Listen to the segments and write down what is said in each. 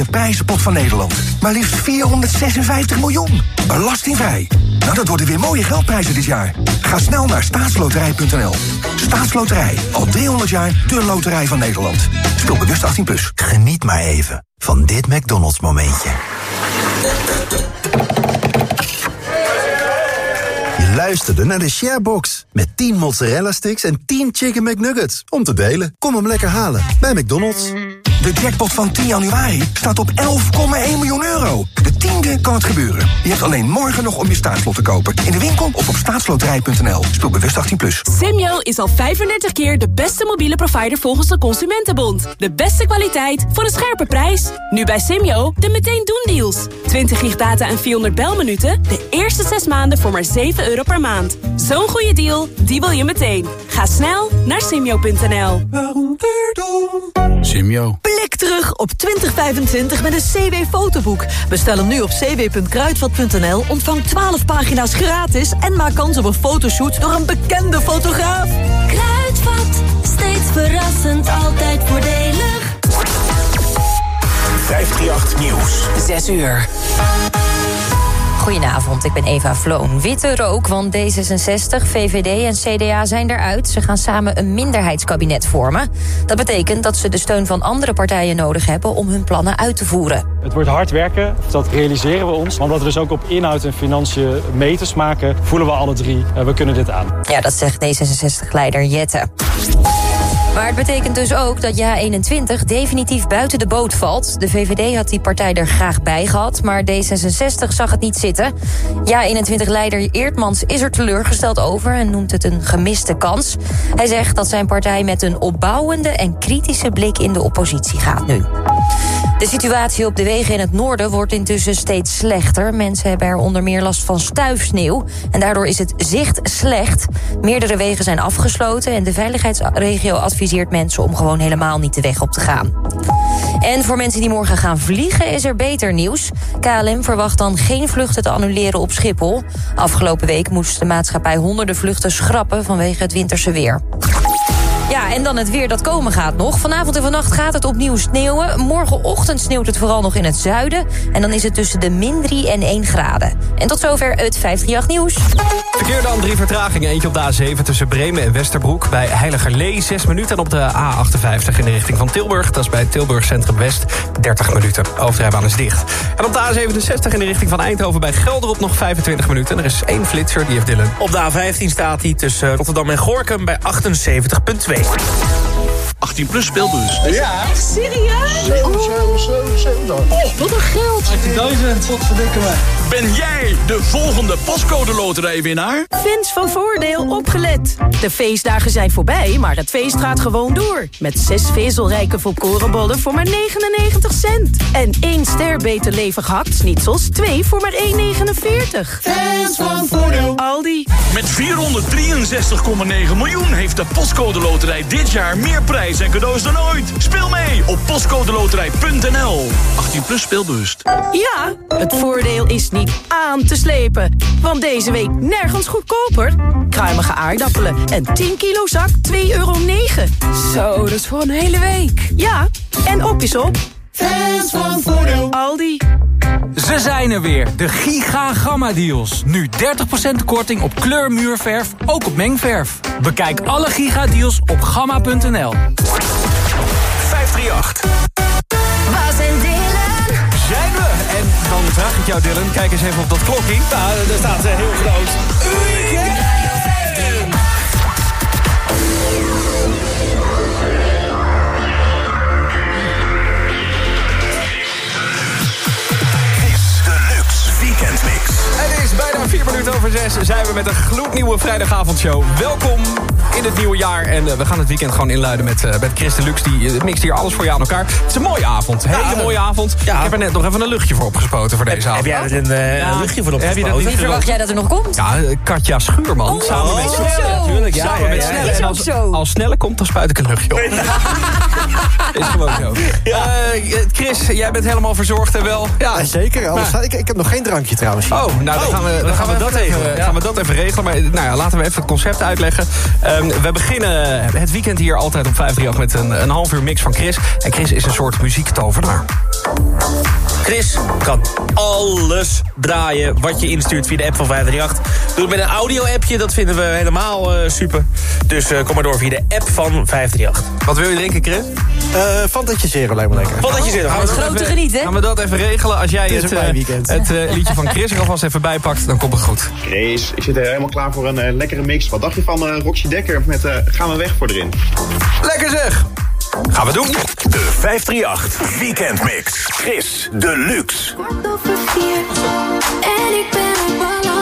grootste prijzenpot van Nederland. Maar liefst 456 miljoen. Belastingvrij. Nou, dat worden weer mooie geldprijzen dit jaar. Ga snel naar staatsloterij.nl. Staatsloterij. Al 300 jaar de loterij van Nederland. Speel bewust 18+. Plus. Geniet maar even van dit McDonald's momentje. Je luisterde naar de Sharebox. Met 10 mozzarella sticks en 10 chicken McNuggets. Om te delen. Kom hem lekker halen bij McDonald's. De jackpot van 10 januari staat op 11,1 miljoen euro. De tiende kan het gebeuren. Je hebt alleen morgen nog om je staatslot te kopen. In de winkel of op staatsloterij.nl. Speel bewust 18+. Plus. Simyo is al 35 keer de beste mobiele provider volgens de Consumentenbond. De beste kwaliteit voor een scherpe prijs. Nu bij Simyo de meteen doen deals. 20 gig data en 400 belminuten. De eerste 6 maanden voor maar 7 euro per maand. Zo'n goede deal, die wil je meteen. Ga snel naar simyo.nl. Simyo. Blik terug op 2025 met een CW-fotoboek. Bestel hem nu op cw.kruidvat.nl, ontvang 12 pagina's gratis... en maak kans op een fotoshoot door een bekende fotograaf. Kruidvat, steeds verrassend, altijd voordelig. 538 Nieuws. 6 uur. Goedenavond, ik ben Eva Vloon. Witte rook, want D66, VVD en CDA zijn eruit. Ze gaan samen een minderheidskabinet vormen. Dat betekent dat ze de steun van andere partijen nodig hebben... om hun plannen uit te voeren. Het wordt hard werken, dat realiseren we ons. Want dat we dus ook op inhoud en financiën meters maken... voelen we alle drie, uh, we kunnen dit aan. Ja, dat zegt D66-leider Jette. Maar het betekent dus ook dat JA21 definitief buiten de boot valt. De VVD had die partij er graag bij gehad, maar D66 zag het niet zitten. JA21-leider Eertmans is er teleurgesteld over en noemt het een gemiste kans. Hij zegt dat zijn partij met een opbouwende en kritische blik in de oppositie gaat nu. De situatie op de wegen in het noorden wordt intussen steeds slechter. Mensen hebben er onder meer last van stuifsneeuw. En daardoor is het zicht slecht. Meerdere wegen zijn afgesloten en de veiligheidsregio adviseert mensen om gewoon helemaal niet de weg op te gaan. En voor mensen die morgen gaan vliegen is er beter nieuws. KLM verwacht dan geen vluchten te annuleren op Schiphol. Afgelopen week moest de maatschappij honderden vluchten schrappen vanwege het winterse weer. Ja, en dan het weer dat komen gaat nog. Vanavond en vannacht gaat het opnieuw sneeuwen. Morgenochtend sneeuwt het vooral nog in het zuiden. En dan is het tussen de min 3 en 1 graden. En tot zover het 538 nieuws. Verkeer dan drie vertragingen. Eentje op de A7 tussen Bremen en Westerbroek. Bij Heiligerlee 6 minuten. En op de A58 in de richting van Tilburg. Dat is bij Tilburg Centrum West 30 minuten. Overrijbaan is dicht. En op de A67 in de richting van Eindhoven bij Gelderop nog 25 minuten. En er is één flitser, die heeft Dylan. Op de A15 staat hij tussen Rotterdam en Gorkum bij 78,2. 18 plus speelbus. Ja. Echt serieus? 7, 7, 7, 7. Oh, wat een geld. 18.000, wat verdikken me. Ben jij de volgende pascode loterijwinnaar? Fans van Voordeel opgelet. De feestdagen zijn voorbij, maar het feest gaat gewoon door. Met zes vezelrijke volkorenbollen voor maar 99 cent. En één ster beter levig hakt-snitsels, twee voor maar 1,49. Fans van Voordeel. Aldi. Met 463,9 miljoen heeft de Postcode Loterij dit jaar meer prijs en cadeaus dan ooit. Speel mee op postcodeloterij.nl. 18 plus speelbewust. Ja, het voordeel is niet aan te slepen. Want deze week nergens goedkoper. Kruimige aardappelen en 10 kilo zak 2,9 euro. Zo, dat is voor een hele week. Ja, en op is op. Fans van Voordeel. Aldi. Ze zijn er weer, de Giga Gamma Deals. Nu 30% korting op kleurmuurverf, ook op mengverf. Bekijk alle Giga Deals op gamma.nl. 538. Vraag ik jou, Dylan, kijk eens even op dat klokje. Nou, er staat uh, heel groot. Vier minuten over zes. Zijn we met een gloednieuwe vrijdagavondshow. Welkom in het nieuwe jaar. En uh, we gaan het weekend gewoon inluiden met, uh, met Chris Lux. Die uh, mixt hier alles voor je aan elkaar. Het is een mooie avond. Hele mooie avond. Ja. Ik heb er net nog even een luchtje voor opgespoten voor deze heb, avond. Heb jij er een, ja. een luchtje voor opgespoten? Wie verwacht jij dat er nog komt? Ja, Katja Schuurman. Oh, samen met Snelle. Natuurlijk, ja. Samen ja, met Snelle. En als, Snelle komt, dan spuit ik een luchtje op. is gewoon zo. Chris, jij bent helemaal verzorgd en wel. Ja, zeker. Alles, ik, ik heb nog geen drankje trouwens. Oh, nou dan gaan we, dan gaan we, dat, even, gaan we dat even regelen. Maar nou ja, laten we even het concept uitleggen. Um, we beginnen het weekend hier altijd op 538 met een, een half uur mix van Chris. En Chris is een soort muziektovenaar. Chris kan alles draaien wat je instuurt via de app van 538. Doe het met een audio-appje, dat vinden we helemaal eh, super. Dus eh, kom maar door via de app van 538. Wat wil je drinken, Chris? Uh, Fantatje Zero lijkt me lekker. Fantatje Zero. Oh, grote genieten. Gaan we dat even regelen? Als jij Het het, eh, eh, liedje van Chris er alvast even bijpakt, dan komt goed. Chris, ik zit er helemaal klaar voor een eh, lekkere mix. Wat dacht je van eh, Roxy Dekker met eh, Gaan we weg voor erin? Lekker zeg! Gaan we doen. De 538 Weekendmix. Chris Deluxe. Kwart over vier en ik ben op balans.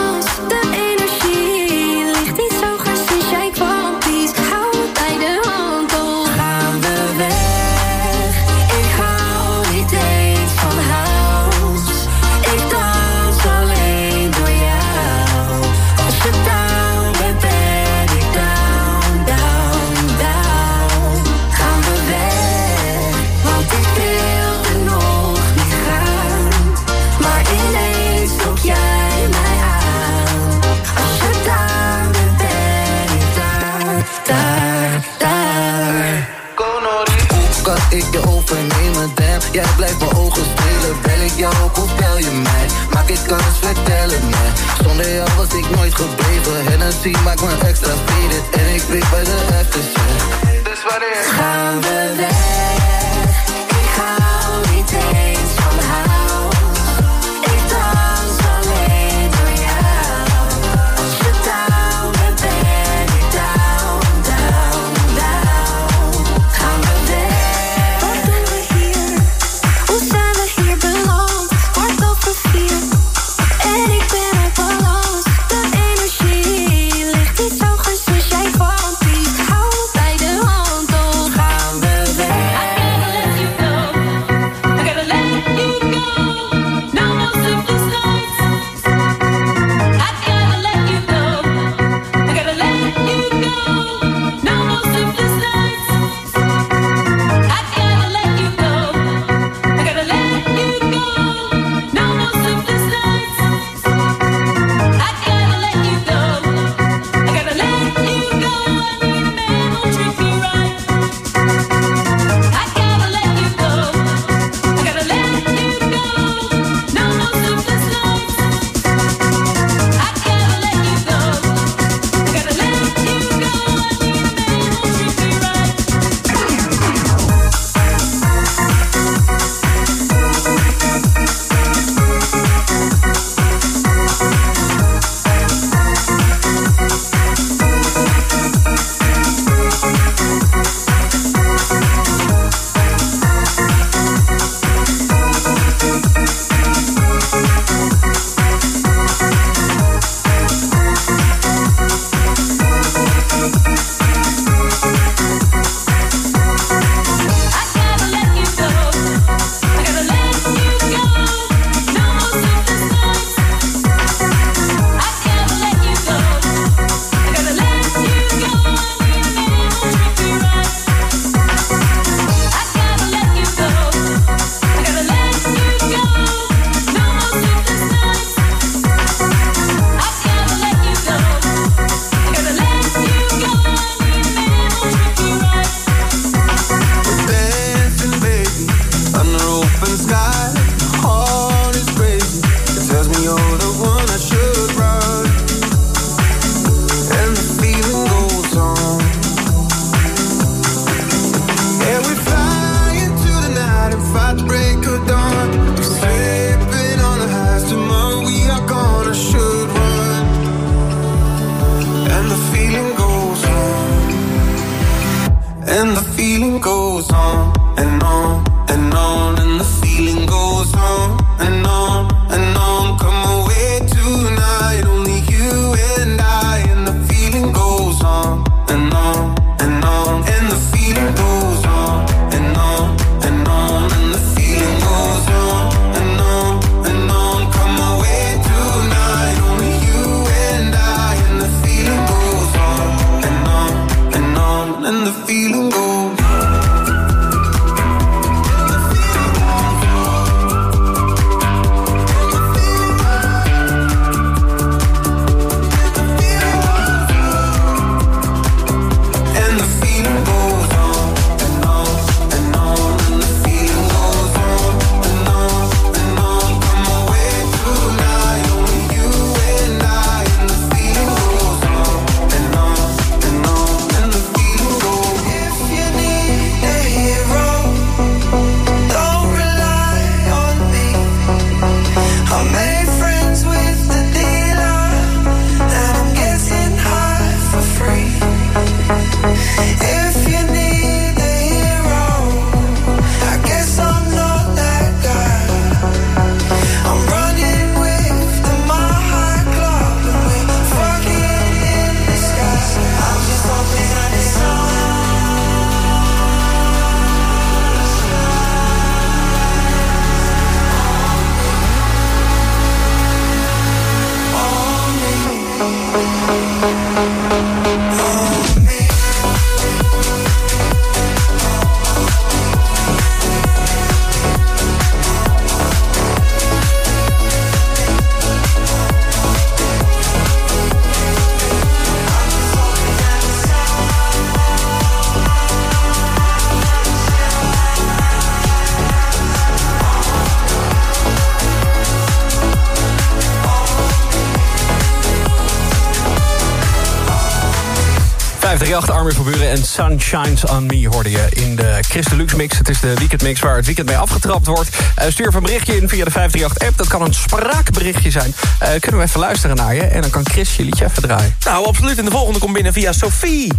538, Armin van Buren en Sunshines on Me hoorde je in de Christelux mix. Het is de weekendmix waar het weekend mee afgetrapt wordt. Eh, stuur een berichtje in via de 538-app. Dat kan een spraakberichtje zijn. Eh, kunnen we even luisteren naar je en dan kan Chris je liedje even draaien. Nou, absoluut. En de volgende komt binnen via Sophie.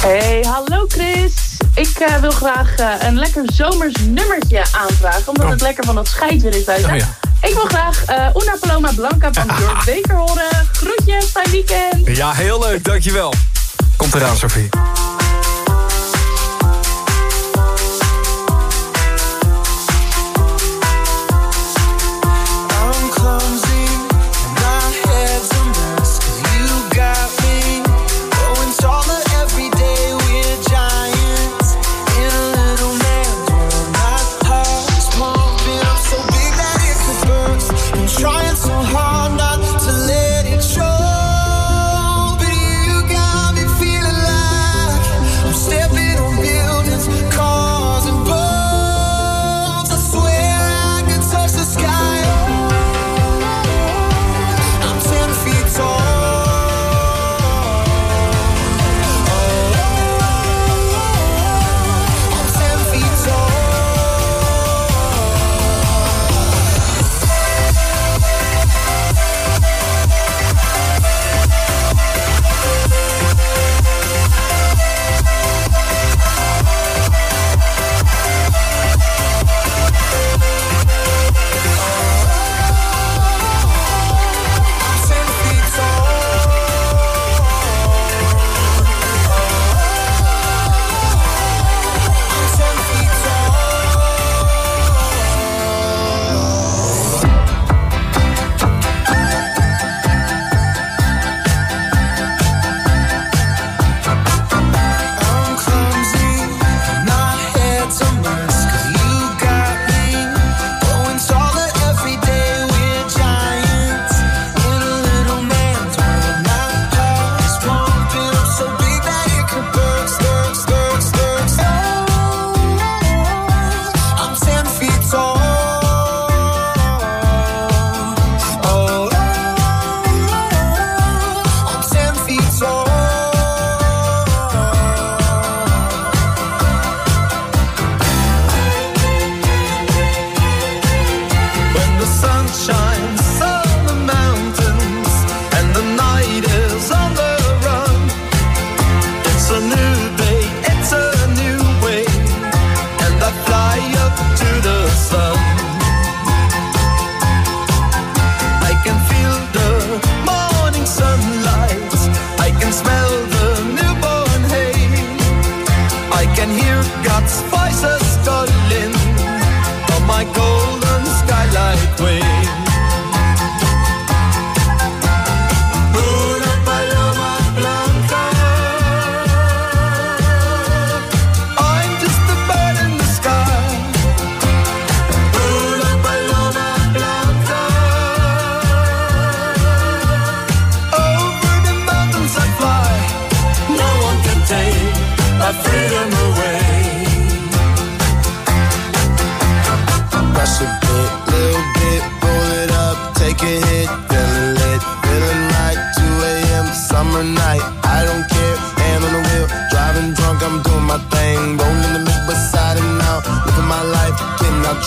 Hey, hallo Chris. Ik eh, wil graag een lekker zomers nummertje aanvragen. Omdat oh. het lekker van dat scheid weer is buiten. Oh, ja. Ik wil graag uh, Una Paloma Blanca van George Baker horen. Groetjes, fijn weekend. Ja, heel leuk. Dankjewel. Komt eraan, Sophie.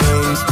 Things.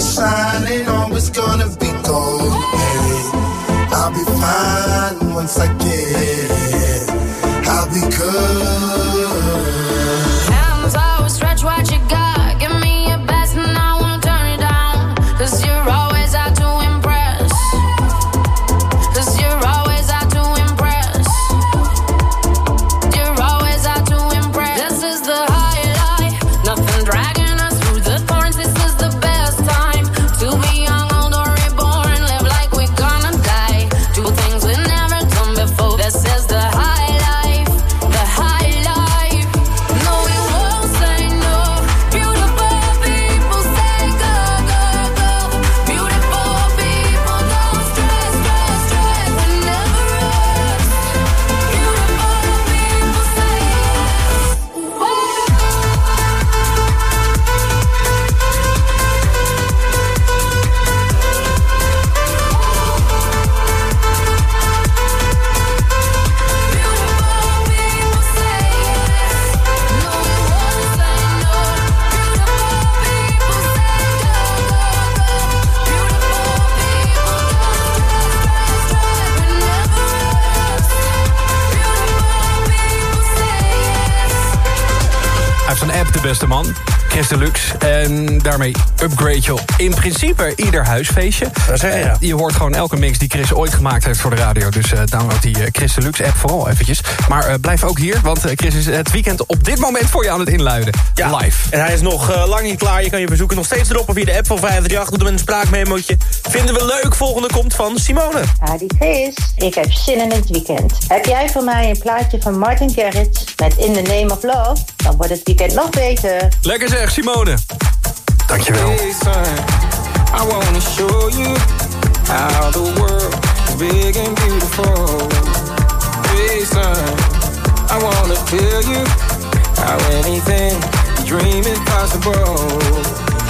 Shine ain't always gonna be gold. Hey, I'll be fine once I get it. I'll be good. Huisfeestje. zeg je, Eh, ja. Je hoort gewoon elke mix die Chris ooit gemaakt heeft voor de radio. Dus eh, download die eh, Chris Deluxe app vooral eventjes. Maar eh, blijf ook hier, want Chris is het weekend op dit moment voor je aan het inluiden. Live. En hij is nog lang niet klaar. Je kan je verzoeken nog steeds droppen via de app van 538. Doe hem met een spraakmemootje. Vinden we leuk. Volgende komt van Simone. Hadi Chris, ik heb zin in het weekend. Heb jij voor mij een plaatje van Martin Garrix met In the Name of Love? Dan wordt het weekend nog beter. Lekker zeg, Simone. Dankjewel. I wanna show you how the world is big and beautiful. Hey I wanna tell you how anything you dream is possible.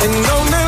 And on that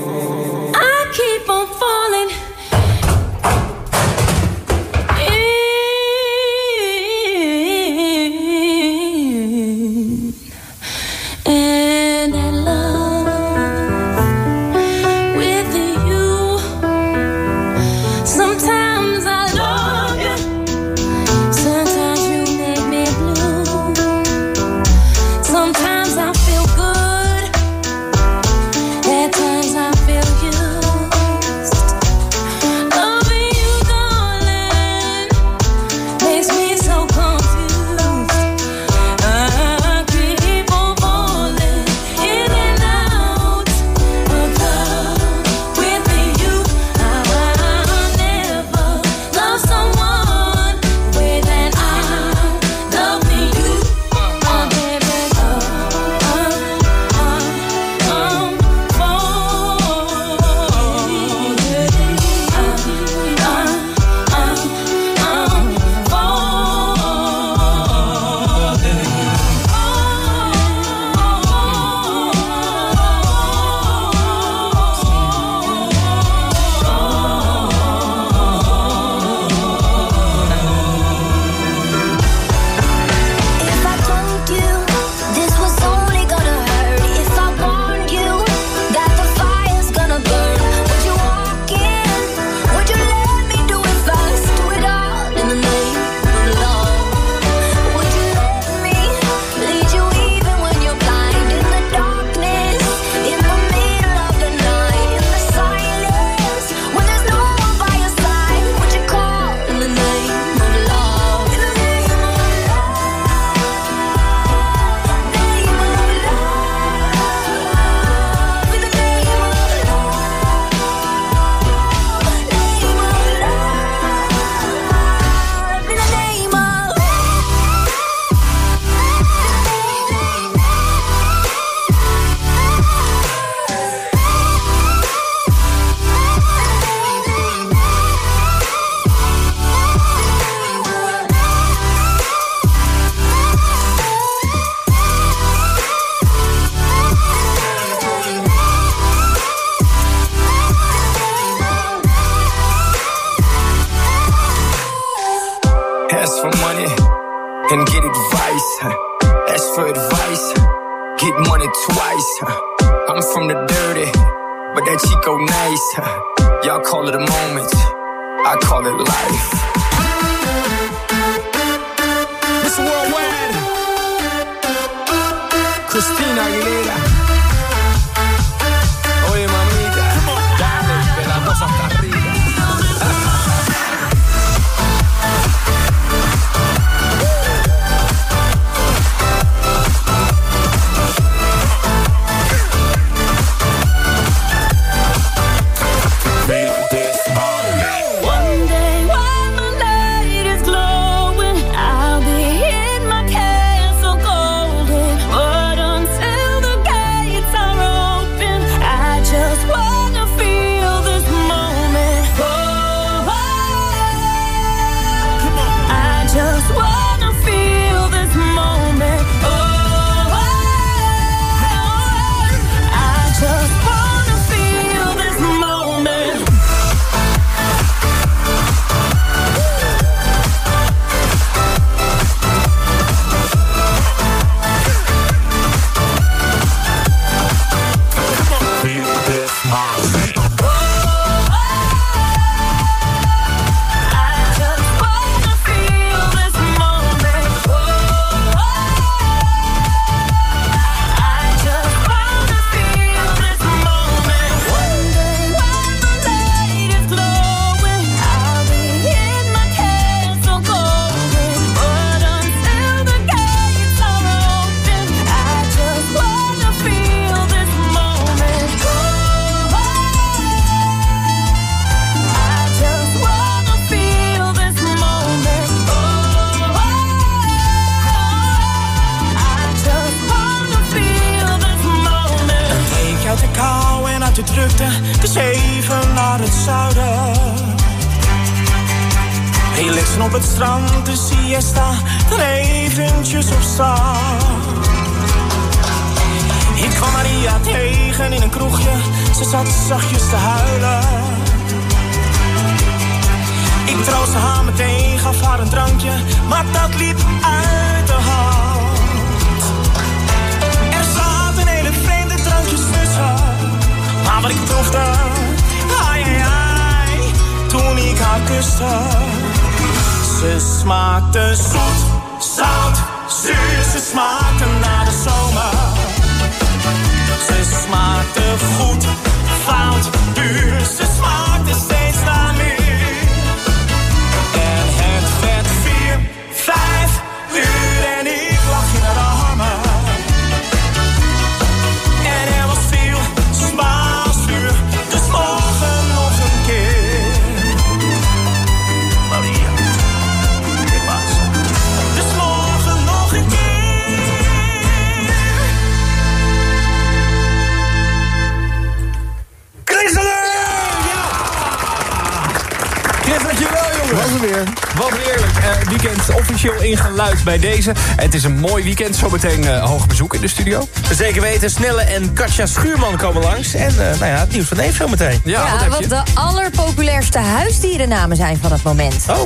Bij deze. Het is een mooi weekend. Zometeen eh, hoog bezoek in de studio. Zeker weten, Snelle en Katja Schuurman komen langs. En eh, nou ja, het nieuws van Neef zometeen. Ja, wat de allerpopulairste huisdierennamen zijn van het moment. Oh.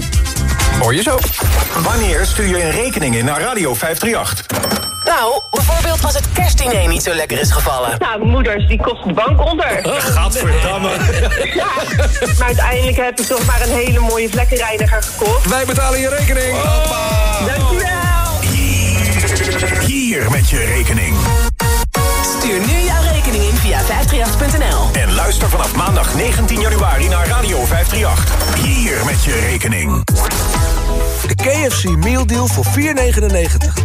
Hoor je zo. Wanneer stuur je een rekening in naar Radio 538? Nou, bijvoorbeeld als het kerstdiner niet zo lekker is gevallen. Nou, moeders, die kost de bank onder. Gadverdamme. Ja, maar uiteindelijk heb ik toch maar een hele mooie vlekkenreiniger gekocht. Wij betalen je rekening. Dankjewel. Hier met je rekening. Stuur nu jouw rekening in via 538.nl. En luister vanaf maandag 19 januari naar Radio 538. Hier met je rekening. De KFC Meal Deal voor 4,99.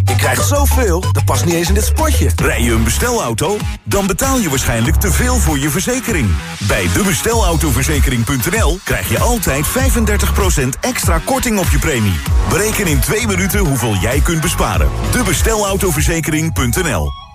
Je krijgt zoveel, dat past niet eens in dit spotje. Rij je een bestelauto? Dan betaal je waarschijnlijk te veel voor je verzekering. Bij debestelautoverzekering.nl krijg je altijd 35% extra korting op je premie. Bereken in twee minuten hoeveel jij kunt besparen. Debestelautoverzekering.nl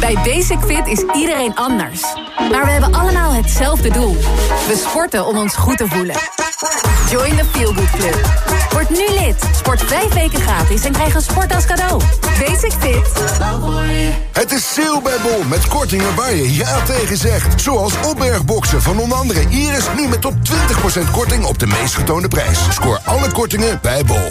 Bij Basic Fit is iedereen anders. Maar we hebben allemaal hetzelfde doel. We sporten om ons goed te voelen. Join the Feel Good Club. Word nu lid. Sport vijf weken gratis en krijg een sport als cadeau. Basic Fit. Het is sale bij Bol met kortingen waar je ja tegen zegt. Zoals opbergboxen van onder andere Iris nu met tot 20% korting op de meest getoonde prijs. Scoor alle kortingen bij Bol.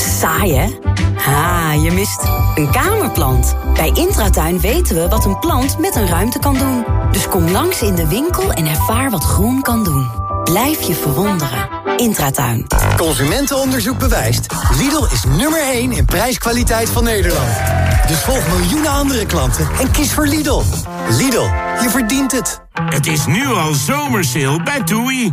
Saai, hè? Ha, je mist een kamerplant. Bij Intratuin weten we wat een plant met een ruimte kan doen. Dus kom langs in de winkel en ervaar wat groen kan doen. Blijf je verwonderen. Intratuin. Consumentenonderzoek bewijst. Lidl is nummer 1 in prijskwaliteit van Nederland. Dus volg miljoenen andere klanten en kies voor Lidl. Lidl, je verdient het. Het is nu al zomersale bij TUI.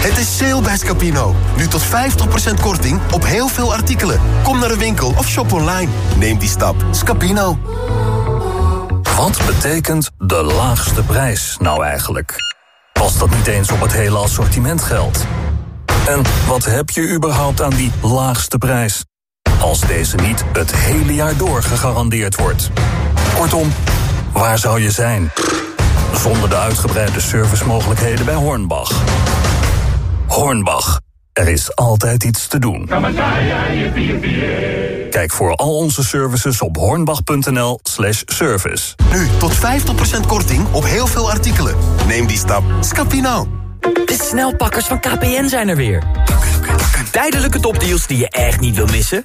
Het is sale bij Scapino. Nu tot 50% korting op heel veel artikelen. Kom naar de winkel of shop online. Neem die stap. Scapino. Wat betekent de laagste prijs nou eigenlijk? Als dat niet eens op het hele assortiment geldt. En wat heb je überhaupt aan die laagste prijs? Als deze niet het hele jaar door gegarandeerd wordt. Kortom, waar zou je zijn? Zonder de uitgebreide servicemogelijkheden bij Hornbach. Hornbach, er is altijd iets te doen. Kijk voor al onze services op hornbach.nl slash service. Nu tot 50% korting op heel veel artikelen. Neem die stap. Scapino. De snelpakkers van KPN zijn er weer. Tijdelijke topdeals die je echt niet wil missen?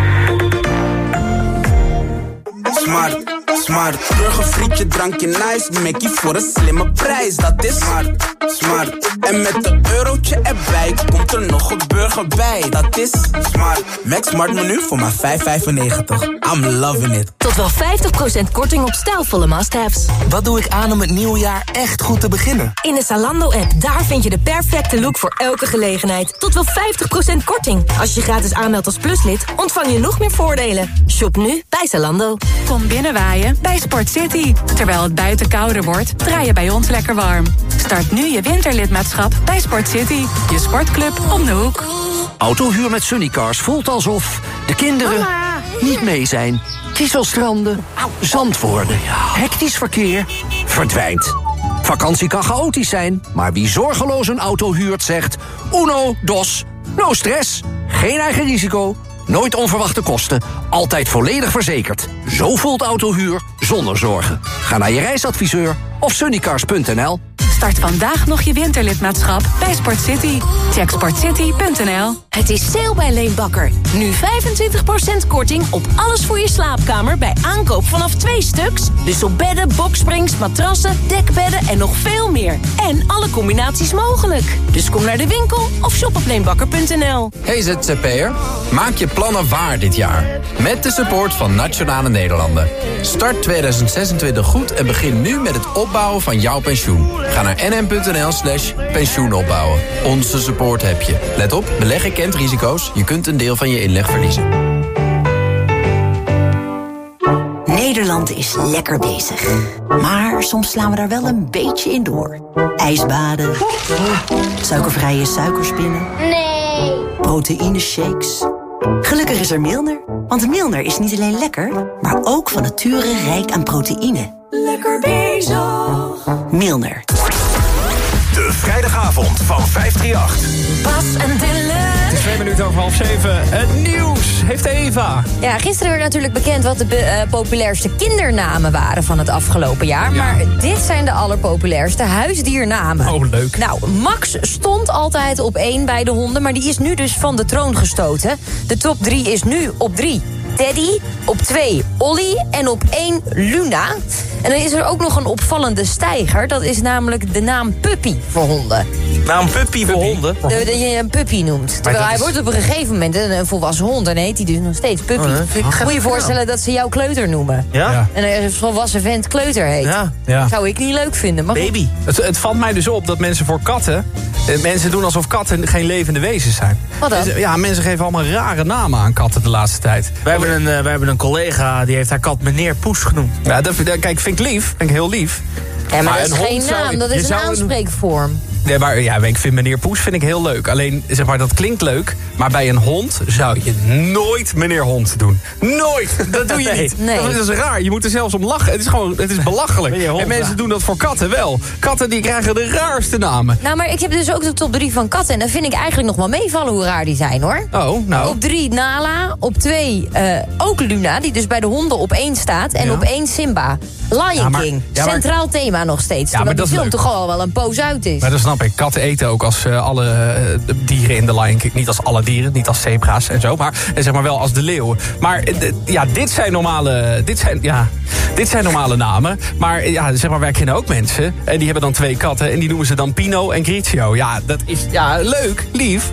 Smart, smart. Burgerfrietje, drankje nice. Mackie voor een slimme prijs, dat is smart, smart. En met een eurotje erbij komt er nog een burger bij, dat is smart. Max Smart menu voor maar 5,95. I'm loving it. Tot wel 50% korting op stijlvolle must-haves. Wat doe ik aan om het nieuwe jaar echt goed te beginnen? In de Zalando-app, daar vind je de perfecte look voor elke gelegenheid. Tot wel 50% korting. Als je je gratis aanmeldt als pluslid, ontvang je nog meer voordelen. Shop nu bij Zalando. Kom binnenwaaien bij Sport City. Terwijl het buiten kouder wordt, draai je bij ons lekker warm. Start nu je winterlidmaatschap bij Sport City. Je sportclub om de hoek. Autohuur met Sunnycars voelt alsof de kinderen niet mee zijn. Kieselstranden, zand worden, hectisch verkeer, verdwijnt. Vakantie kan chaotisch zijn, maar wie zorgeloos een auto huurt zegt... uno, dos, no stress, geen eigen risico, nooit onverwachte kosten... altijd volledig verzekerd. Zo voelt autohuur zonder zorgen. Ga naar je reisadviseur of sunnycars.nl. Start vandaag nog je winterlidmaatschap bij Sport City. Check sportcity.nl. Het is sale bij Leenbakker. Nu 25% korting op alles voor je slaapkamer bij aankoop vanaf twee stuks. Dus op bedden, boksprings, matrassen, dekbedden en nog veel meer. En alle combinaties mogelijk. Dus kom naar de winkel of shop op leenbakker.nl. Hey ZZP'er, maak je plannen waar dit jaar. Met de support van Nationale Nederlanden. Start 2026 goed en begin nu met het opbouwen van jouw pensioen. Ga naar nm.nl slash pensioenopbouwen. Onze support heb je. Let op, beleggen kent risico's. Je kunt een deel van je inleg verliezen. Nederland is lekker bezig. Maar soms slaan we daar wel een beetje in door. Ijsbaden. Suikervrije suikerspinnen. Nee. Proteïne shakes. Gelukkig is er Milner. Want Milner is niet alleen lekker, maar ook van nature rijk aan proteïne. Lekker bezig. Milner. De vrijdagavond van 538. Bas en Dylan. Twee minuten over half zeven. Het nieuws heeft Eva. Ja, gisteren werd natuurlijk bekend wat de be- eh, populairste kindernamen waren van het afgelopen jaar. Maar dit zijn de allerpopulairste huisdiernamen. Oh, leuk. Nou, Max stond altijd op één bij de honden, maar die is nu dus van de troon gestoten. De top drie is nu op drie. Teddy, op 2 Olly en op 1 Luna. En dan is er ook nog een opvallende stijger. Dat is namelijk de naam Puppy voor honden. Naam Puppy voor honden? De- Dat je een puppy noemt. Terwijl hij is- wordt op een gegeven moment een, volwassen hond. En heet hij dus nog steeds Puppy. Oh, Moet je je voorstellen dat ze jouw kleuter noemen. Ja? En een volwassen vent kleuter heet. Ja. Ja. Zou ik niet leuk vinden. Maar goed. Het, het valt mij dus op dat mensen voor katten... eh, mensen doen alsof katten geen levende wezens zijn. Wat dan? Dus, ja, mensen geven allemaal rare namen aan katten de laatste tijd. Wij hebben, een, eh, wij hebben een collega die heeft haar kat meneer Poes genoemd. Ja, dat, dat- kijk, vind ik lief. Vind ik heel lief. Ja, maar, dat een is geen naam, dat is een aanspreekvorm. Nee, maar ja, ik vind meneer Poes vind ik heel leuk. Alleen, zeg maar, dat klinkt leuk. Maar bij een hond zou je nooit meneer hond doen. Nooit! Dat doe je Nee. niet. Nee. Dat is raar. Je moet er zelfs om lachen. Het is gewoon, het is belachelijk. Hond, en mensen ja. doen dat voor katten wel. Katten die krijgen de raarste namen. Nou, maar ik heb dus ook de top 3 van katten. En dan vind ik eigenlijk nog wel meevallen hoe raar die zijn, hoor. Oh, nou. Op 3 Nala. Op 2 ook Luna, die dus bij de honden op 1 staat. En Ja. op 1 Simba. Lion Ja, maar- King. ja, maar- Centraal thema nog steeds. Ja, terwijl maar dat die film leuk. toch al wel een poos uit is. Maar dat snap Katten eten ook als eh, alle eh, dieren in de Lion King. Niet als alle dieren, niet als zebra's en zo. Maar eh, zeg maar wel als de leeuwen. Maar ja, dit zijn normale, dit zijn, ja, dit zijn normale namen. Maar ja, zeg maar, wij kennen ook mensen. En die hebben dan twee katten. En die noemen ze dan Pino en Grigio. Ja, dat is ja, leuk, lief.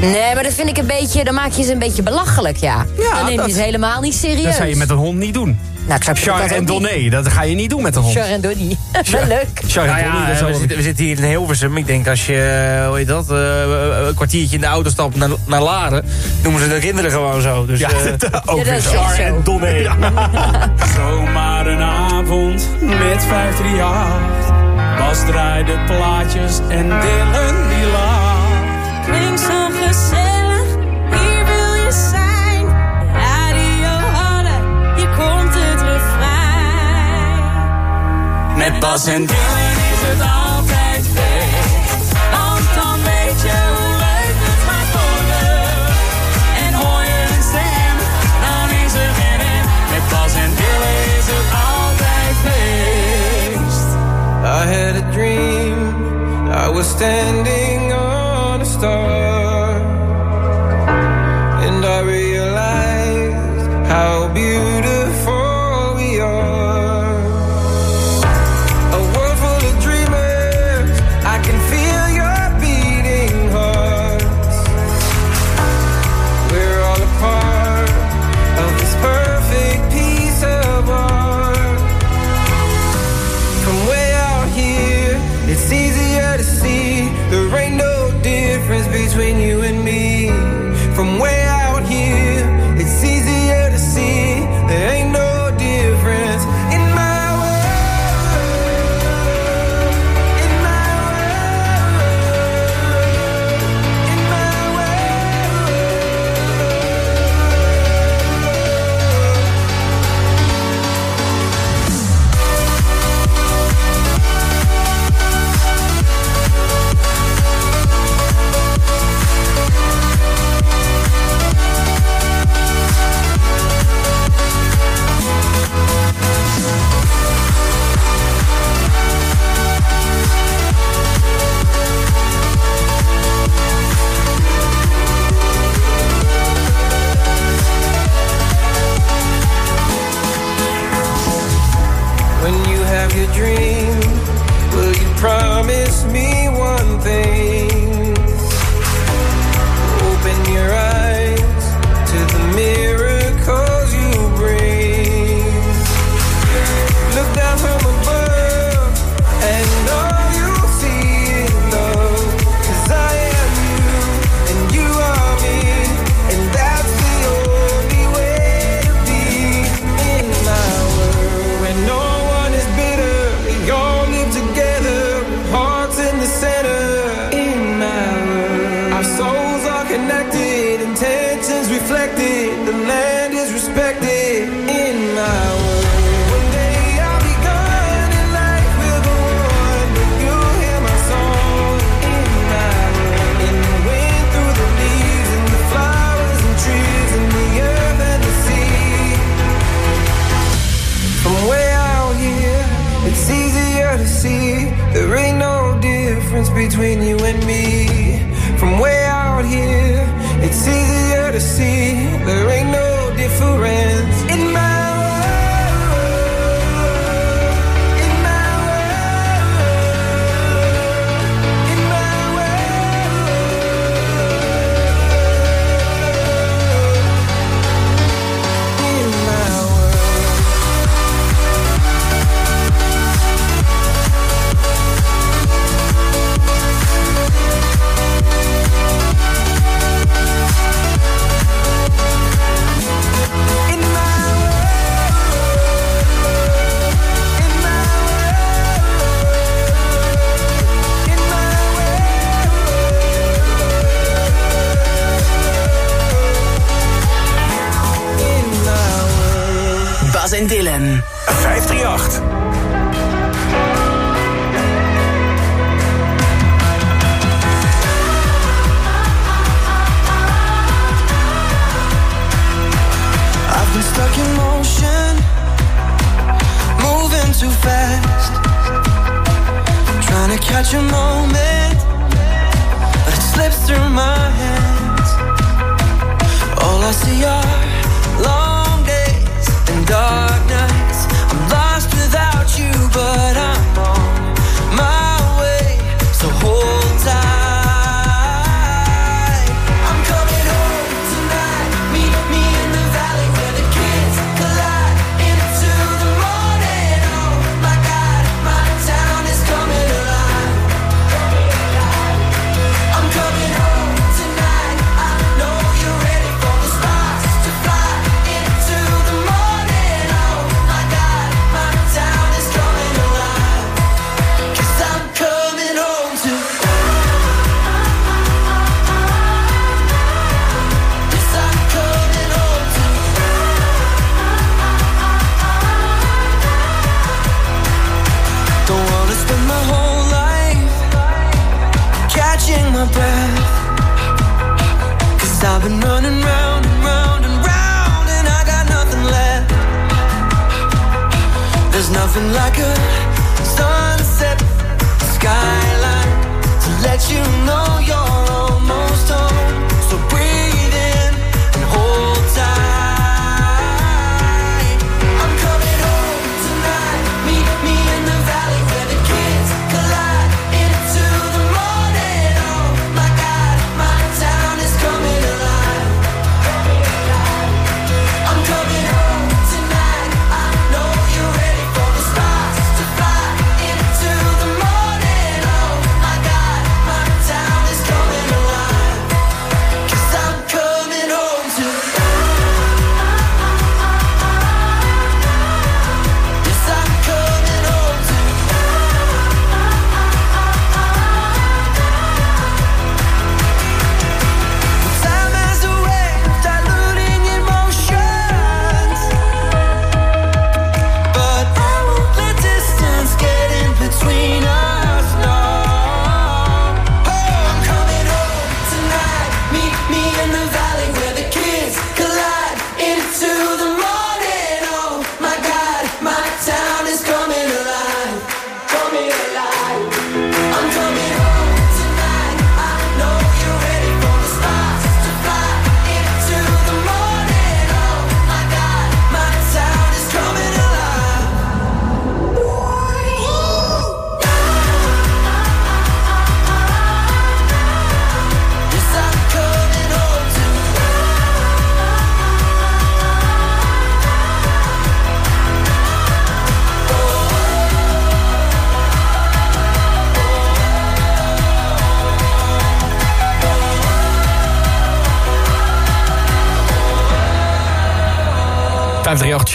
Nee, maar dat vind ik een beetje... Dan maak je ze een beetje belachelijk, ja. Ja, dan neem je dat- ze helemaal niet serieus. Dat zou je met een hond niet doen. Nou, ik zou Char dat en Donné, dat ga je niet doen met een hond. Char en Donnie. Wel leuk. Char en Nou dat is we, zitten, we zitten hier in Hilversum. Ik denk als je, eh, hoe heet dat, eh, een kwartiertje in de auto stapt naar, naar Laren... noemen ze de kinderen gewoon zo. Dus, Ja, eh, ook Ja, dat weer is zo. zo. Donné. Zomaar een avond met 538. Bas draaide plaatjes en Dylan die lacht. Met Bas en Dylan is het altijd feest. Want dan weet je hoe leuk het gaat worden. En hoor je een stem, dan is er geen. Met Bas en Dylan is het altijd feest. I had a dream. I was standing on a star. And I realized how beautiful en Dylan. 538. stuck in motion, moving too fast. Trying to catch a moment, but it slips through my hands. All I see are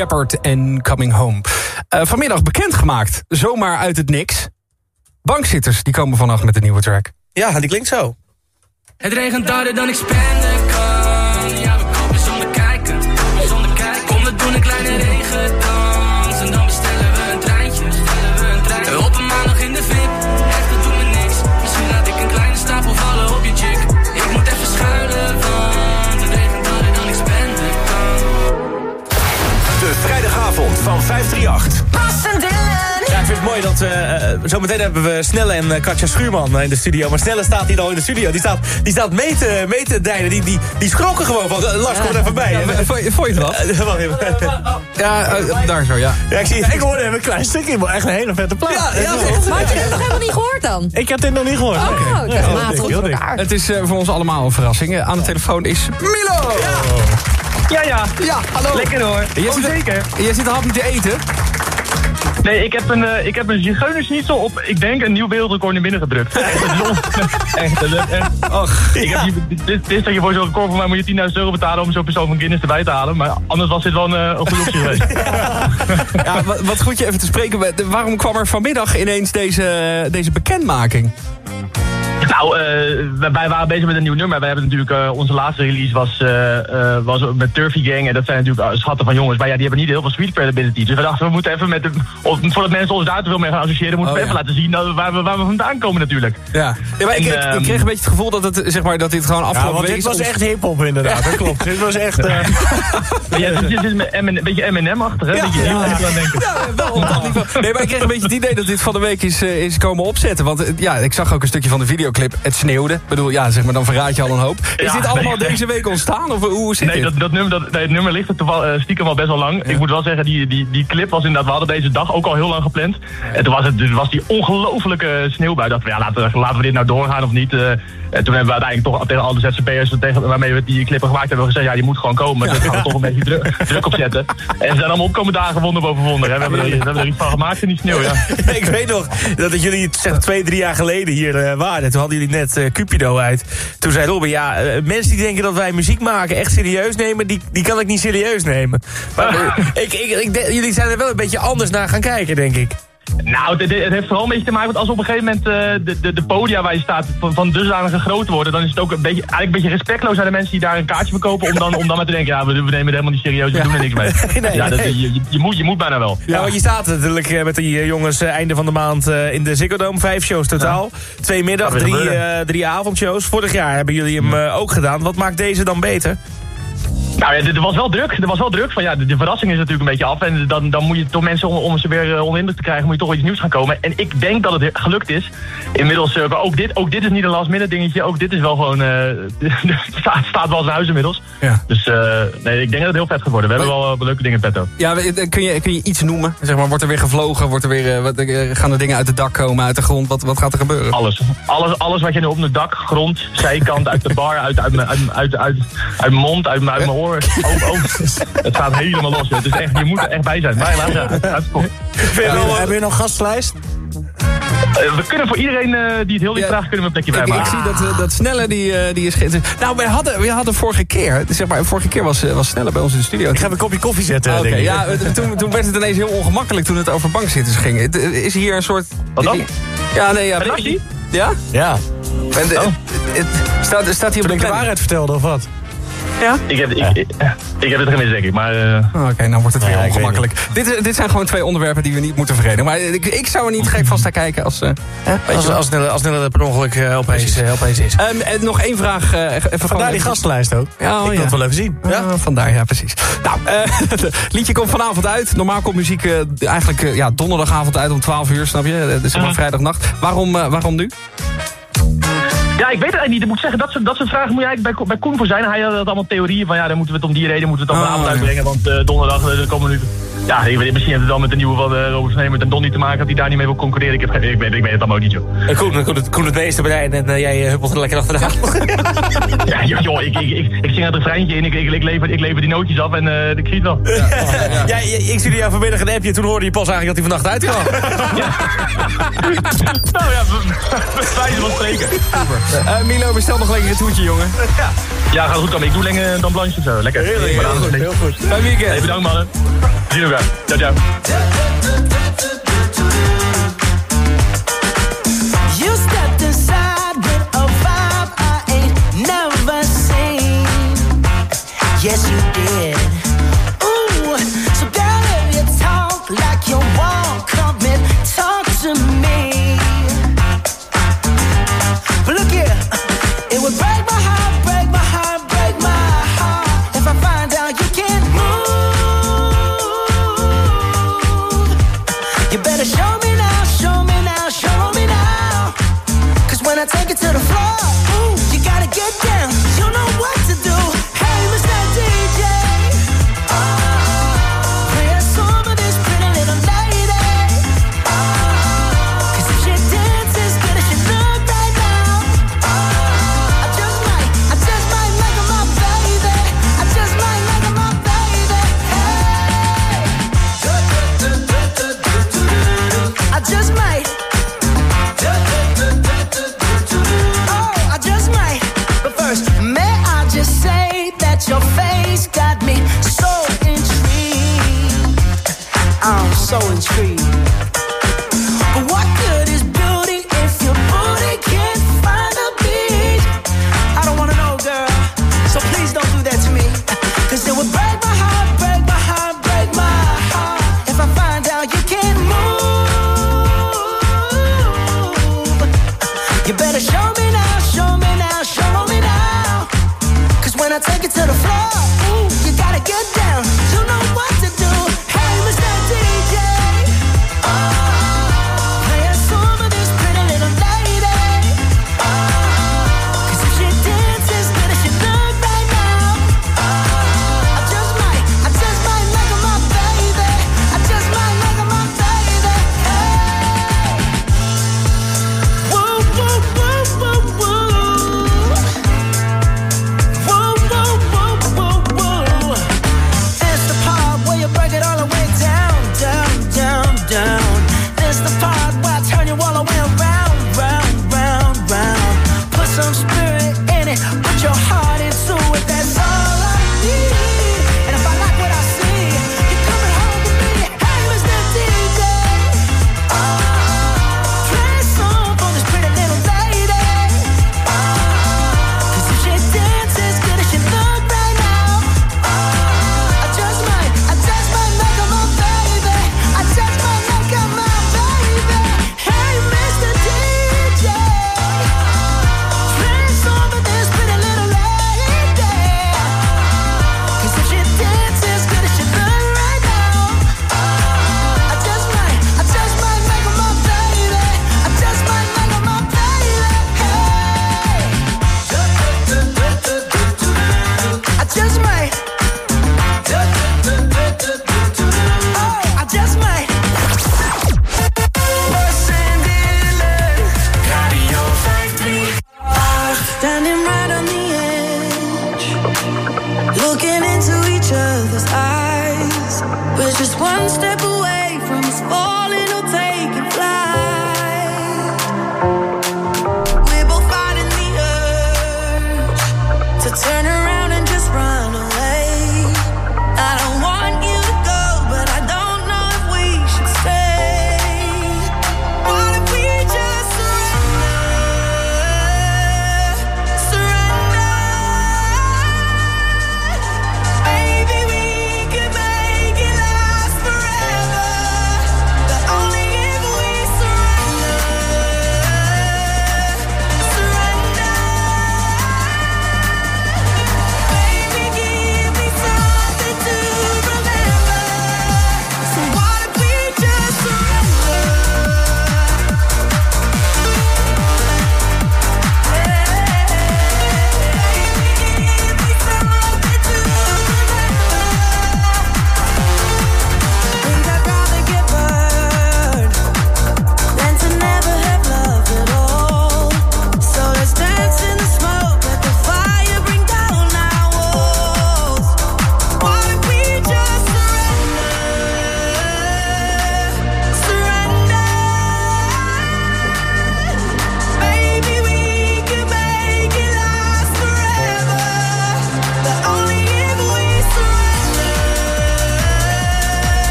Shepard en Coming Home. Uh, vanmiddag bekendgemaakt, zomaar uit het niks. Bankzitters, die komen vannacht met een nieuwe track. Ja, die klinkt zo. Het regent harder dan ik spenden kan. Ja, we kopen zonder kijken, zonder kijken. Kom, we doen een kleine van 538. Ja, ik vind het mooi dat uh, zometeen hebben we Snelle en eh, Katja Schuurman in de studio. Maar Snelle staat hier al in de studio. Die staat, die staat mee, te, mee deinen. Die, die, die schrokken gewoon van, Lars, komt even bij. Vond je het wel? Ja, daar zo, ja. ja ik, zie, ik hoorde even een klein stukje, Wel echt een hele vette plaat. Ja, ja, maar had je dit nog helemaal niet gehoord dan? Ik had dit nog niet gehoord. Oh, nou, Het is voor ons allemaal een verrassing. Aan de telefoon is Milo! Ja, ja. Ja, hallo. Lekker hoor. Jij Oh, zit, zeker. Jij zit een hap niet te eten? Nee, ik heb een, eh, ik heb een zigeunersnietsel op, ik denk, een nieuw wereldrecord naar binnen gedrukt. Echt, echt, echt. Och. Ik heb dit, dit is dat je voor zo'n record van mij moet je 10.000 euro betalen om zo'n persoon van Guinness erbij te halen. Maar anders was dit wel een, eh, een goede optie geweest. Ja, wat, wat goed je even te spreken. bent. Waarom kwam er vanmiddag ineens deze, deze bekendmaking? Nou, eh, wij, waren bezig met een nieuw nummer. Wij hebben natuurlijk, eh, onze laatste release was, eh, eh, was met Turfy Gang. En dat zijn natuurlijk schatten van jongens. Maar ja, die hebben niet heel veel street credibility. Dus we dachten, we moeten even met de, of- voordat mensen ons daar te veel mee gaan associëren, moeten we Oh, even ja. laten zien dat, we- waar, we, waar we vandaan komen natuurlijk. Ja, ja maar ik, En, ik, ik ehm, kreeg een beetje het gevoel dat, het, zeg maar, dat dit gewoon Ja, afgelopen want week dit was ons- echt hip-hop inderdaad. Dat klopt. Dit was echt. eh, Maar ja, dit is een beetje M&M-achtig, hè? Beetje nieuw, moet je aan denken. Ja, wel op dat niveau. Nee, maar ik kreeg een beetje het idee dat dit van de week is, is komen opzetten. Want ja, ik zag ook een stukje van de videoclip. Het sneeuwde. Ik bedoel, ja, zeg maar, dan verraad je al een hoop. Is Ja, dit allemaal nee. deze week ontstaan? Of hoe zit Nee, dit? dat, dat nummer, dat, nee, het nummer ligt er toeval, eh, stiekem al best wel lang. Ik moet wel zeggen, die, die, die clip was inderdaad... We hadden deze dag ook al heel lang gepland. En toen was, het, was die ongelofelijke sneeuwbui. Dat we, ja, laten, we- laten we dit nou doorgaan of niet. eh. en toen hebben we uiteindelijk toch tegen al de ZZP'ers... Tegen, waarmee we die clippen gemaakt hebben gezegd... ja, die moet gewoon komen. Dus daar gaan we toch een beetje druk, druk op zetten. En ze zijn allemaal opkomen dagen wonder boven wonder. Hè. We, hebben er, we hebben er iets van gemaakt in die sneeuw, ja. ik weet nog dat het jullie zeg, twee, drie jaar geleden hier eh, waren. Toen hadden jullie net eh, Cupido uit. Toen zei Robin, ja, eh, mensen die denken dat wij muziek maken echt serieus nemen, die, die kan ik niet serieus nemen. Maar ik, ik, jullie zijn er wel een beetje anders naar gaan kijken, denk ik. Nou, het, het heeft vooral een beetje te maken met als op een gegeven moment eh, de, de, de podia waar je staat van, van dusdanige groot worden, dan is het ook een beetje, eigenlijk een beetje respectloos aan de mensen die daar een kaartje verkopen om dan, om dan maar te denken, ja, we, we nemen het helemaal niet serieus, we doen er niks mee. Nee, ja, dat, nee. je, je, moet, je moet bijna wel. Ja, want je staat natuurlijk eh, met die eh, jongens einde van de maand in de Ziggo Dome. Vijf shows totaal. Twee middag, drie, drie avondshows. Vorig jaar hebben jullie hem ook gedaan. Wat maakt deze dan beter? Nou ja, er was wel druk. Er was wel druk. Van, ja, de, de verrassing is natuurlijk een beetje af. En dan, dan moet je toch mensen, om, om ze weer eh, onder indruk te krijgen, moet je toch iets nieuws gaan komen. En ik denk dat het gelukt is. Inmiddels, eh, ook, dit, ook dit is niet een last minute dingetje. Ook dit is wel gewoon, eh staat, staat wel zijn huis inmiddels. Ja. Dus nee, ik denk dat het heel vet gaat worden. We hebben wel leuke dingen in petto. Ja, kun je, kun je iets noemen? Zeg maar, wordt er weer gevlogen? Wordt er weer, wat, gaan er dingen uit het dak komen, uit de grond? Wat, wat gaat er gebeuren? Alles. alles. Alles wat je nu op het dak, grond, zijkant, uit de bar, uit, uit, mijn- uit, uit, uit, uit mond, uit, mijn- uit mijn Ook, ook. Het gaat helemaal los. Het is echt, je moet er echt bij zijn. Maar laat uit, uitverkocht. Hebben we nog gastlijst? Eh, we kunnen voor iedereen eh, die het heel lief vraagt, kunnen we een plekje bij Ik, zie dat, eh, dat Snelle, die, eh, die is... Nou, wij hadden, we hadden vorige keer... Zeg maar, vorige keer was, eh, was Snelle bij ons in de studio. Ik ga een kopje koffie zetten. Oké, denk ik. ja, eh, toen, toen werd het ineens heel ongemakkelijk toen het over bankzitters ging. Het, eh, Is hier een soort... Wat dan? Ja, nee, ja. Met Lassie? Ja? Ja. En de- het- het- staat, staat hier op de waarheid vertelde of wat? Ja? Ik heb, ik, ik, ik heb het gemist, denk ik. Maar eh, Oh, Oké, nou wordt het weer Ja, ongemakkelijk. Dit, eh, dit zijn gewoon twee onderwerpen die we niet moeten vergeten. Maar ik, ik zou er niet gek van staan kijken als... eh, je Als, als, als Nelle per ongeluk eh, opeens, eh, opeens is. Ehm, en nog één vraag. eh, even Vandaar die gastlijst ook. Ja, oh, ik wil ja. het wel even zien. Ja? Vandaar, ja, precies. Nou, eh, het liedje komt vanavond uit. Normaal komt muziek eh, eigenlijk eh, ja, donderdagavond uit om 12 uur, snap je? Eh, Dat is maar vrijdagnacht. Waarom, eh, waarom nu? Ja, ik weet het eigenlijk niet. Ik moet zeggen, dat soort, dat soort vragen moet je eigenlijk bij, bij Koen voor zijn. Hij had allemaal theorieën van, ja, dan moeten we het om die reden moeten we het dan Oh, vanavond ja. uitbrengen. Want eh, donderdag, eh, komen nu... Ja, ik weet, misschien heeft het wel met de nieuwe van uh, Robert en Donnie te maken dat hij daar niet mee wil concurreren. Ik, heb, ik, weet, ik weet het allemaal ook niet, joh. En Koen, Koen, het, Koen het meeste bij en eh, jij eh, huppelt er lekker achteraan. Ja, joh, joh ik, ik, ik, ik zing het refreintje in, ik, ik, ik, lever, ik lever die nootjes af en eh ik zie het wel. Ja, jij- ik stuurde jou vanmiddag een appje. Toen hoorde je pas eigenlijk dat hij vannacht uitkwam. nou ja, wijze van spreken. Eh, Milo, bestel nog lekker een toetje, jongen. Ja, gaat goed komen. Ik doe lengen dan blanche of zo. Lekker. Heerlijk, heel dan- goed, heel goed. Fijn weekend. Hey, bedankt mannen. Ciao, ciao. You stepped inside with a vibe I ain't never seen. Yes, you did.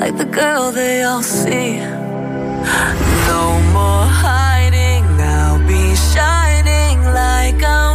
Like the girl they all see. No more hiding now, be shining like I'm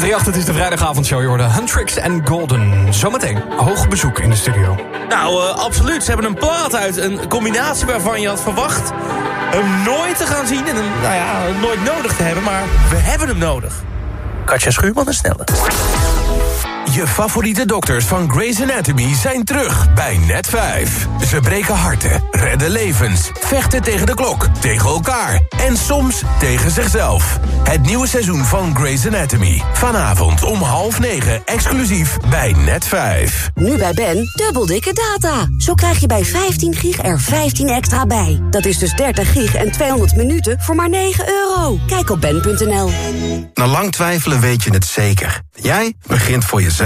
538, het is de vrijdagavondshow. Je hoorde Huntrix en Golden. Zometeen hoog bezoek in de studio. Nou, eh, absoluut. Ze hebben een plaat uit. Een combinatie waarvan je had verwacht hem nooit te gaan zien. En hem, nou ja, nooit nodig te hebben. Maar we hebben hem nodig. Katja Schuurman en Snelle. Je favoriete dokters van Grey's Anatomy zijn terug bij Net5. Ze breken harten, redden levens, vechten tegen de klok, tegen elkaar en soms tegen zichzelf. Het nieuwe seizoen van Grey's Anatomy. Vanavond om half negen exclusief bij Net5. Nu bij Ben, dubbel dikke data. Zo krijg je bij 15 gig er 15 extra bij. Dat is dus 30 gig en 200 minuten voor maar 9 euro. Kijk op ben.nl. Na lang twijfelen weet je het zeker. Jij begint voor jezelf.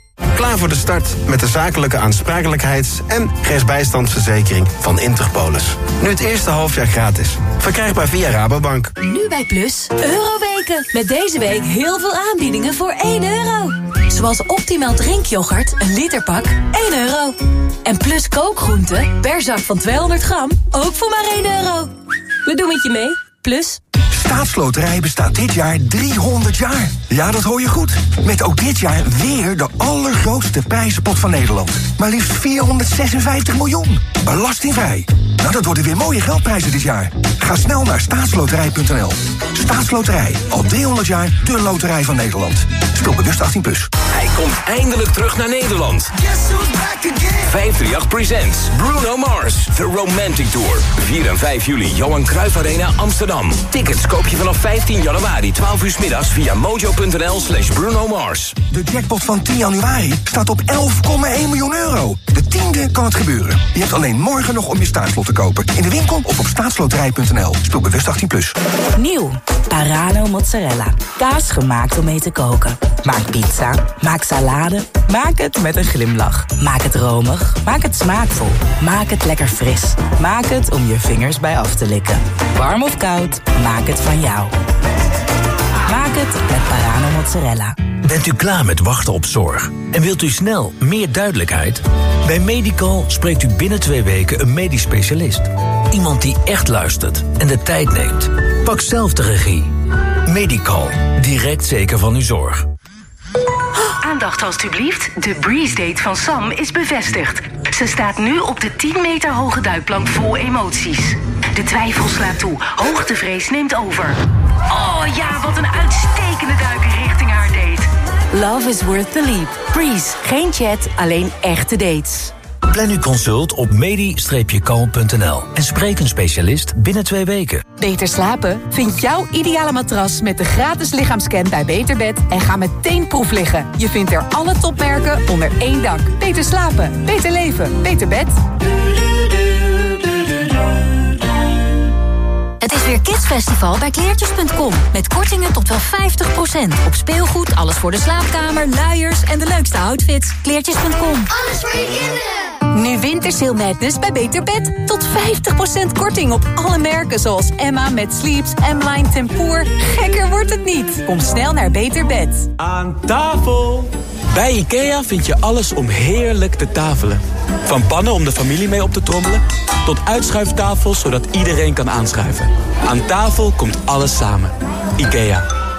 Klaar voor de start met de zakelijke aansprakelijkheids- en rechtsbijstandsverzekering van Interpolis. Nu het eerste halfjaar gratis. Verkrijgbaar via Rabobank. Nu bij Plus, Euroweken. Met deze week heel veel aanbiedingen voor 1 euro. Zoals optimaal drinkyoghurt, een literpak, 1 euro. En Plus kookgroenten, per zak van 200 gram, ook voor maar 1 euro. We doen het je mee, Plus. Staatsloterij bestaat dit jaar 300 jaar. Ja, dat hoor je goed. Met ook dit jaar weer de allergrootste prijzenpot van Nederland. Maar liefst 456 miljoen. Belastingvrij. Nou, dat worden weer mooie geldprijzen dit jaar. Ga snel naar staatsloterij.nl. Staatsloterij. Al 300 jaar de loterij van Nederland. Speel bewust 18+. Plus. Hij komt eindelijk terug naar Nederland. 538 Presents Bruno Mars, The Romantic Tour. 4 en 5 juli, Johan Cruijff Arena, Amsterdam. Tickets koop je vanaf 15 januari, 12 uur middags via mojo.nl slash Bruno Mars. De jackpot van 10 januari staat op 11,1 miljoen euro. De tiende kan het gebeuren. Je hebt alleen morgen nog om je staatslot te kopen. In de winkel of op staatsloterij.nl. Speel bewust 18+. Plus. Nieuw, Parano mozzarella. Kaas gemaakt om mee te koken. Maak pizza. Maak salade. Maak het met een glimlach. Maak het romig. Maak het smaakvol. Maak het lekker fris. Maak het om je vingers bij af te likken. Warm of koud, maak het van jou. Maak het met Parano mozzarella. Bent u klaar met wachten op zorg? En wilt u snel meer duidelijkheid? Bij Medical spreekt u binnen twee weken een medisch specialist. Iemand die echt luistert en de tijd neemt. Pak zelf de regie. Medical, direct zeker van uw zorg. Aandacht alstublieft. De Breeze Date van Sam is bevestigd. Ze staat nu op de 10 meter hoge duikplank vol emoties. De twijfel slaat toe. Hoogtevrees neemt over. Oh ja, wat een uitstekende duik richting haar date. Love is worth the leap. Breeze, geen chat, alleen echte dates. Plan uw consult op medi-kalm.nl en spreek een specialist binnen twee weken. Beter slapen? Vind jouw ideale matras met de gratis lichaamscan bij Beterbed en ga meteen proef liggen. Je vindt er alle topmerken onder één dak. Beter slapen, beter leven, beter bed. Het is weer Kidsfestival bij kleertjes.com. Met kortingen tot wel 50%. Op speelgoed, alles voor de slaapkamer, luiers en de leukste outfits. Kleertjes.com. Alles voor je kinderen. Nu Wintersail Madness bij Beter Bed. Tot 50% korting op alle merken zoals Emma met Sleeps, M-Line Tempoor. Gekker wordt het niet. Kom snel naar Beter Bed. Aan tafel! Bij IKEA vind je alles om heerlijk te tafelen. Van pannen om de familie mee op te trommelen... tot uitschuiftafels zodat iedereen kan aanschuiven. Aan tafel komt alles samen. IKEA.